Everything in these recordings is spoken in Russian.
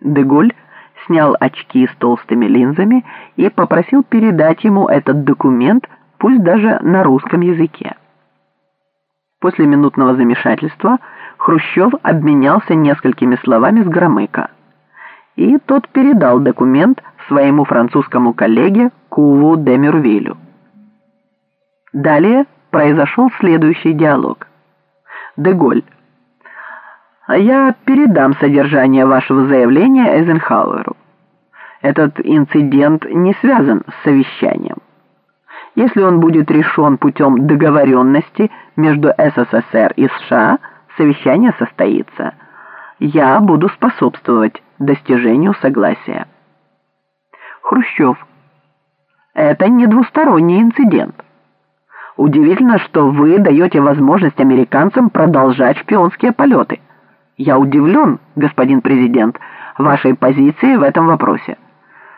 Деголь снял очки с толстыми линзами и попросил передать ему этот документ, пусть даже на русском языке. После минутного замешательства Хрущев обменялся несколькими словами с Громыко, и тот передал документ своему французскому коллеге Куву де Мюрвилю. Далее произошел следующий диалог. Деголь. Я передам содержание вашего заявления Эйзенхауэру. Этот инцидент не связан с совещанием. Если он будет решен путем договоренности между СССР и США, совещание состоится. Я буду способствовать достижению согласия. Хрущев. Это не двусторонний инцидент. Удивительно, что вы даете возможность американцам продолжать шпионские полеты. Я удивлен, господин президент, вашей позицией в этом вопросе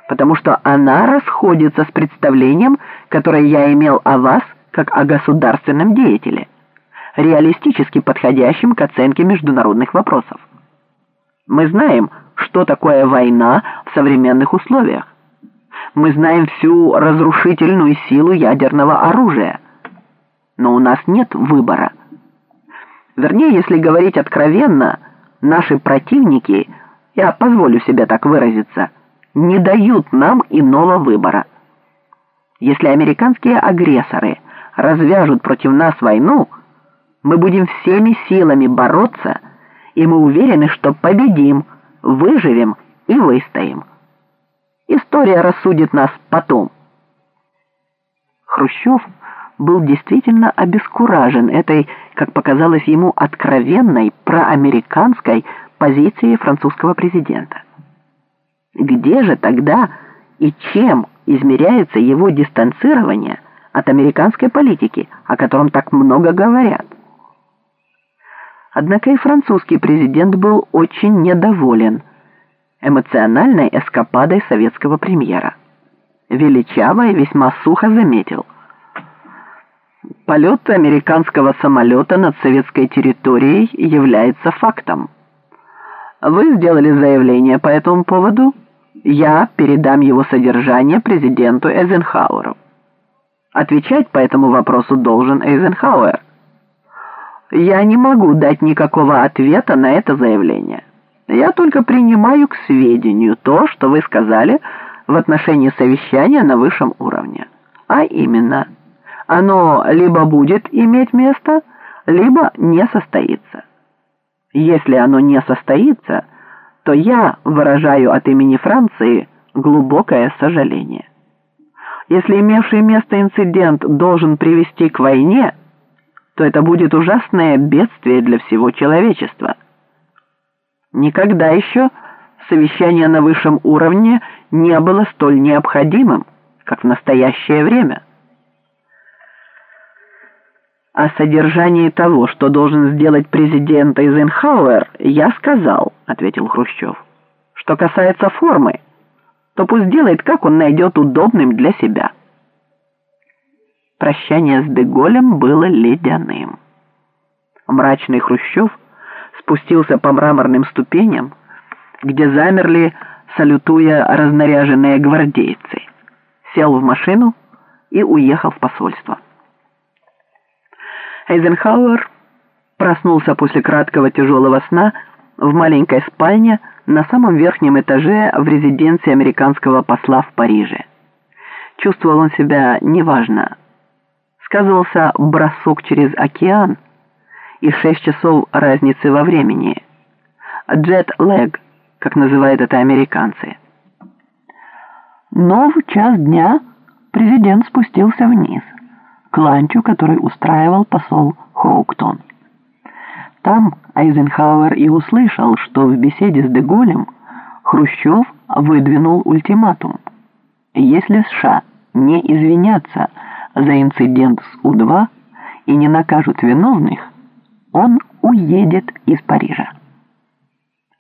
потому что она расходится с представлением, которое я имел о вас как о государственном деятеле, реалистически подходящем к оценке международных вопросов. Мы знаем, что такое война в современных условиях. Мы знаем всю разрушительную силу ядерного оружия. Но у нас нет выбора. Вернее, если говорить откровенно, наши противники, я позволю себе так выразиться – не дают нам иного выбора. Если американские агрессоры развяжут против нас войну, мы будем всеми силами бороться, и мы уверены, что победим, выживем и выстоим. История рассудит нас потом. Хрущев был действительно обескуражен этой, как показалось ему, откровенной проамериканской позицией французского президента. Где же тогда и чем измеряется его дистанцирование от американской политики, о котором так много говорят? Однако и французский президент был очень недоволен эмоциональной эскападой советского премьера. Величаво и весьма сухо заметил. Полет американского самолета над советской территорией является фактом. Вы сделали заявление по этому поводу? Я передам его содержание президенту Эйзенхауэру. Отвечать по этому вопросу должен Эйзенхауэр. Я не могу дать никакого ответа на это заявление. Я только принимаю к сведению то, что вы сказали в отношении совещания на высшем уровне. А именно, оно либо будет иметь место, либо не состоится. Если оно не состоится, то я выражаю от имени Франции глубокое сожаление. Если имевший место инцидент должен привести к войне, то это будет ужасное бедствие для всего человечества. Никогда еще совещание на высшем уровне не было столь необходимым, как в настоящее время. О содержании того, что должен сделать президент Эйзенхауэр, я сказал, ответил Хрущев. Что касается формы, то пусть делает, как он найдет удобным для себя. Прощание с Деголем было ледяным. Мрачный Хрущев спустился по мраморным ступеням, где замерли, салютуя разнаряженные гвардейцы, сел в машину и уехал в посольство. Эйзенхауэр проснулся после краткого тяжелого сна в маленькой спальне на самом верхнем этаже в резиденции американского посла в Париже. Чувствовал он себя неважно. Сказывался бросок через океан и шесть часов разницы во времени. Джет-лэг, как называют это американцы. Но в час дня президент спустился вниз к ланчу, который устраивал посол Хоуктон. Там Айзенхауэр и услышал, что в беседе с Деголем Хрущев выдвинул ультиматум. Если США не извинятся за инцидент с У-2 и не накажут виновных, он уедет из Парижа.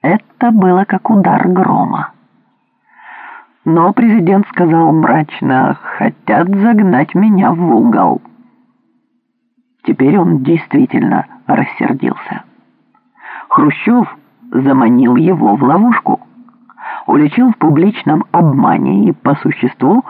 Это было как удар грома. Но президент сказал мрачно, хотят загнать меня в угол. Теперь он действительно рассердился. Хрущев заманил его в ловушку. уличил в публичном обмане и, по существу,